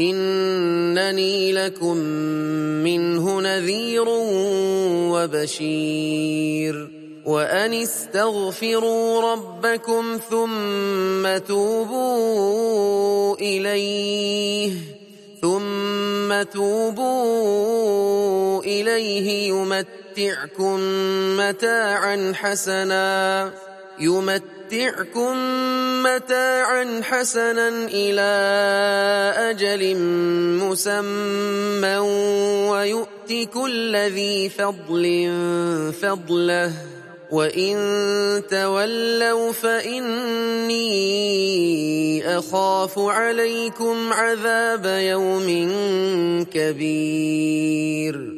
إنني لكم منه نذير وبشير. وأن استغفروا ربكم ثم توبوا إليه ثم توبوا إليه يمتعكم متاعا حسنا. يمتعكم متاعا حسنا إلى أجل مسمى ويؤتي كل ذي فضل فضله. وإن تولوا فإني أخاف عليكم عذاب يوم كبير.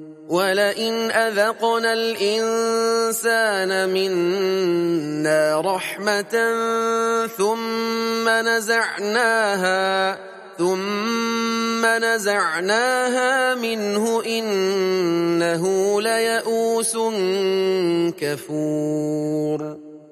ولئن أذقنا الإنسان منا رحمة ثم نزعناها ثم نزعناها منه إنه ليئوس كفور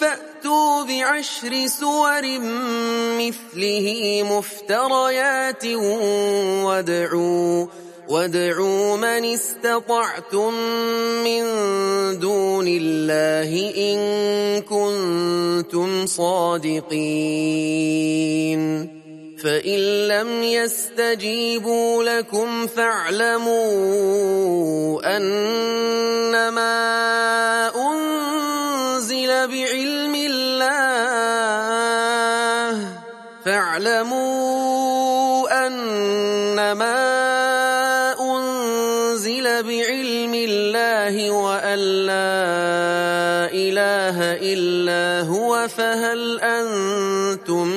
فأتوا بعشر سور مثله مفتريات وادعوا وادعوا من استطعتم من دون الله إن كنتم صادقين. فإن لم يستجيبوا لكم فاعلموا أنما بعلم الله فاعلموا أنما أنزل بعلم الله وأن لا إله إلا هو فهل أنتم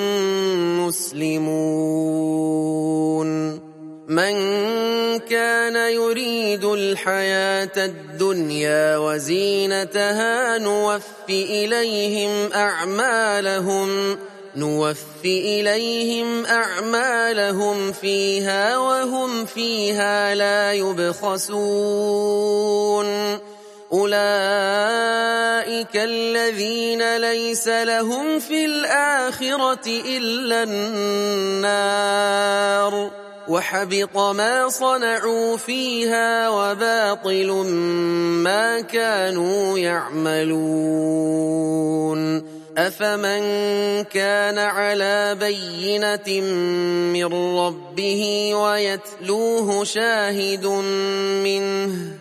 مسلمون من كان يريد الحياة الدنيا وزينتها نوف إليهم أعمالهم نوف إليهم أعمالهم فيها وهم فيها لا يبخسون. أولئك الذين ليس لهم في الآخرة إلا النار. وحبط ما صنعوا فيها وباطل ما كانوا يعملون. أفمن كان على بينة من ربه ويتلوه شاهد منه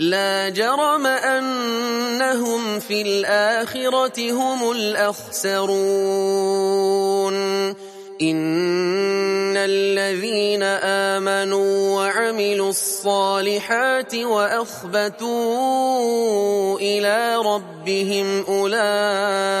لا جرم أنهم في الآخرة هم الأخسرون. إن الذين آمنوا وعملوا الصالحات وأخبتوا إلى ربهم أولئك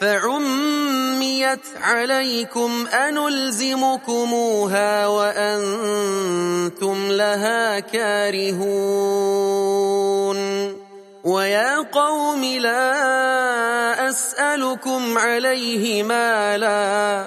فعميت عليكم أنلزمكموها وأنتم لها كارهون ويا قوم لا أسألكم عليه مالا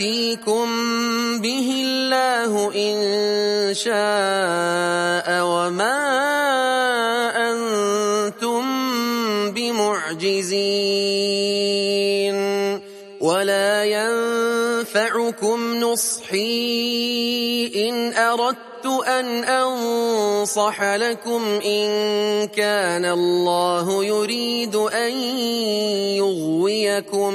يأتيكم به الله إن شاء وما أنتم بمعجزين ولا ينفعكم نصحي إن أردت أن أنصح لكم إن كان الله يريد أن يغويكم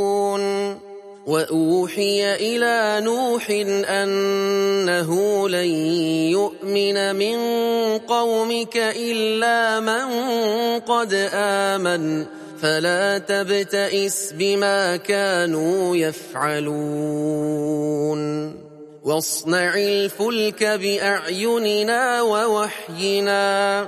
وأوحي إلى نوح أنه لن يؤمن من قومك إلا من قد آمن. فلا تبتئس بما كانوا يفعلون. واصنع الفلك بأعيننا ووحينا.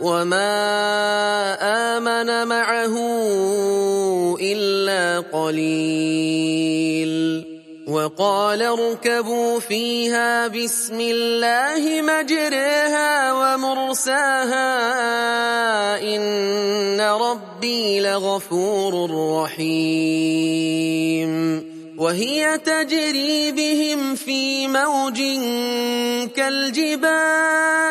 وما آمن معه إلا قليل وقال اركبوا فيها بسم الله مجريها ومرساها إن ربي لغفور رحيم وهي تجري بهم في موج كالجبال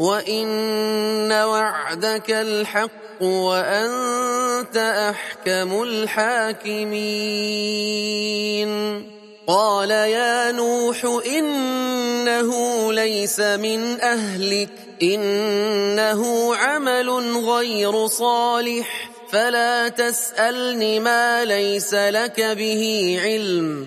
وإن وعدك الحق وأنت أحكم الحاكمين قال يا نوح إنه ليس من أهلك إنه عمل غير صالح فلا تسألني ما ليس لك به علم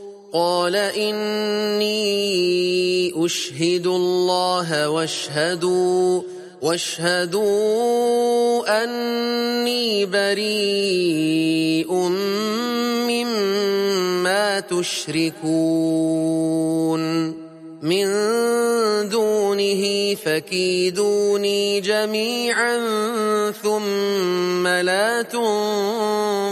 قال إني أشهد الله واشهدوا واشهدوا أني بريء مما تشركون. من دونه فكيدوني جميعا ثم لا تنظرون.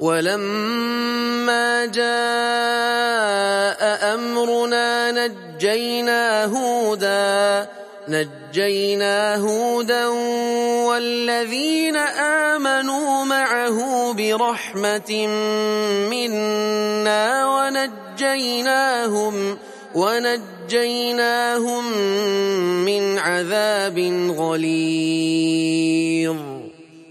ولما جاء أمرنا نجينا هودا نجينا هودا والذين آمنوا معه برحمة منا ونجيناهم ونجيناهم من عذاب غليظ.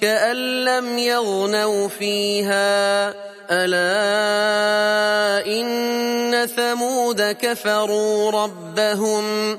كأن لم يغنوا فيها. ألا إن ثمود كفروا ربهم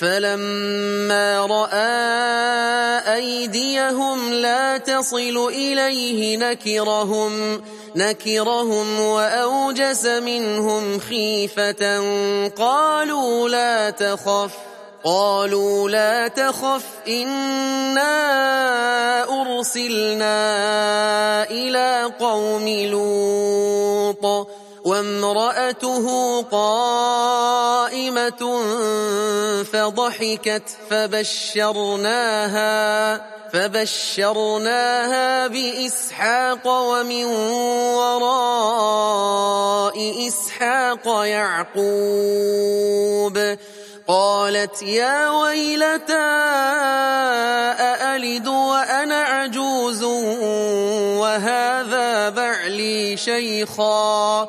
فلما رأى أيديهم لا تصل إليه نكرهم نكرهم وأوجس منهم خيفة. قالوا لا تخف قالوا لا تخف إنا أرسلنا إلى قوم لوط. وامرأته قائمة فضحكت فبشرناها فبشرناها بإسحاق ومن وراء إسحاق يعقوب. قالت يا ويلتى أألد وأنا عجوز وهذا بعلي شيخا؟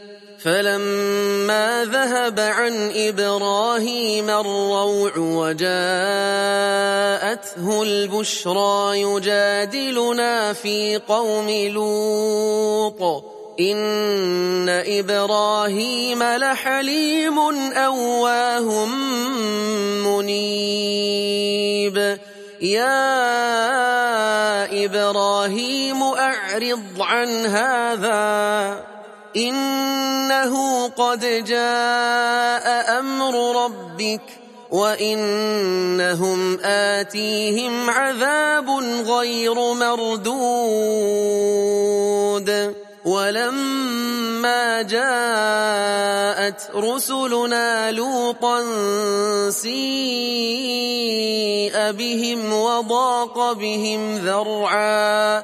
فلما ذهب عن إبراهيم الروع وجاءته البشرى يجادلنا في قوم لوط. إن إبراهيم لحليم أواه منيب. يا إبراهيم أعرض عن هذا. إنه قد جاء أمر ربك وإنهم آتيهم عذاب غير مردود. ولما جاءت رسلنا لوطا سيء بهم وضاق بهم ذرعا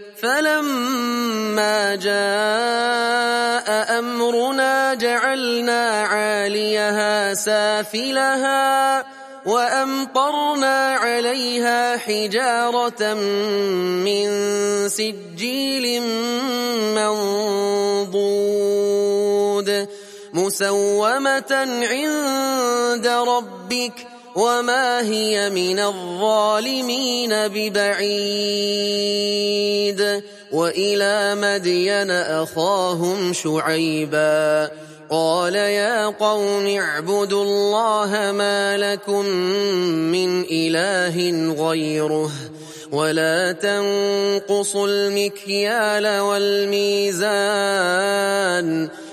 فلما جاء أمرنا جعلنا عاليها سافلها وأمطرنا عليها حجارة من سجيل منضود مسومة عند ربك وما هي من الظالمين ببعيد وإلى مدين أخاهم شعيبا قال يا قوم اعبدوا الله ما لكم من إله غيره ولا تنقصوا المكيال والميزان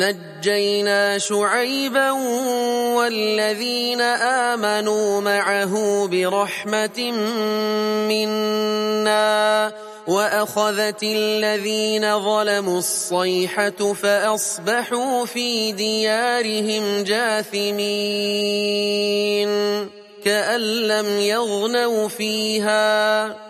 نجينا شعيبا والذين آمنوا معه برحمة منا وأخذت الذين ظلموا الصيحة فأصبحوا في ديارهم جاثمين كأن لم يغنوا فيها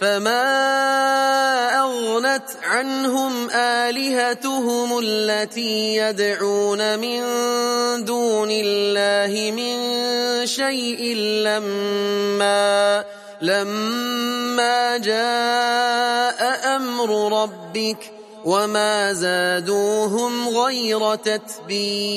فما أغنت عنهم آلهتهم التي يدعون من دون الله من شيء لما لما جاء أمر ربك وما زادوهم غير تتبيب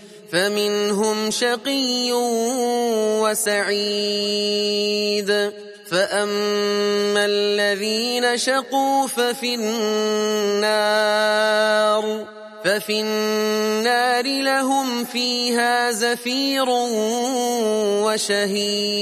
فمنهم شقي وسعيد. فأما الذين شقوا ففي النار ففي النار لهم فيها زفير وشهيق.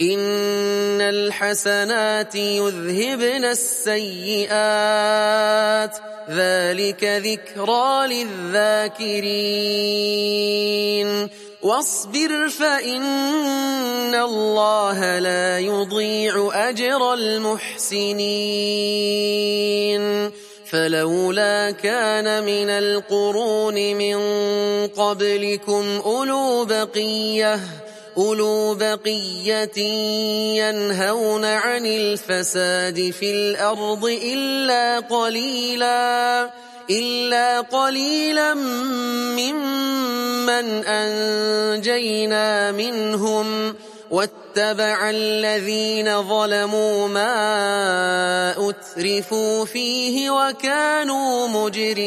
إن الحسنات يذهبن السيئات ذلك ذكرى للذاكرين واصبر فإن الله لا يضيع أجر المحسنين فلولا كان من القرون من قبلكم أولو بقيه أولو بقية ينهون عن الفساد في الأرض إلا قليلا إلا قليلا ممن أنجينا منهم. واتبع الذين ظلموا ما أترفوا فيه وكانوا مجرمين.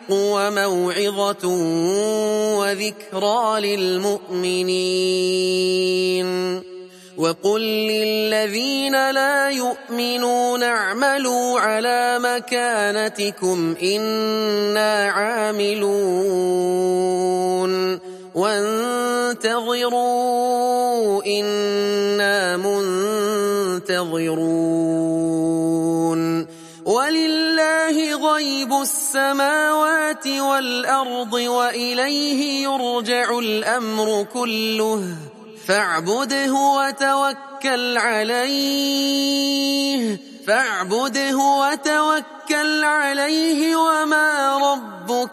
وموعظة وذكرى للمؤمنين وقل للذين لا يؤمنون اعملوا على مكانتكم إنا عاملون وانتظروا إنا منتظرون ولله غيب السماوات والأرض وإليه يرجع الأمر كله. فاعبده وتوكل عليه. فاعبده وتوكل عليه وما ربك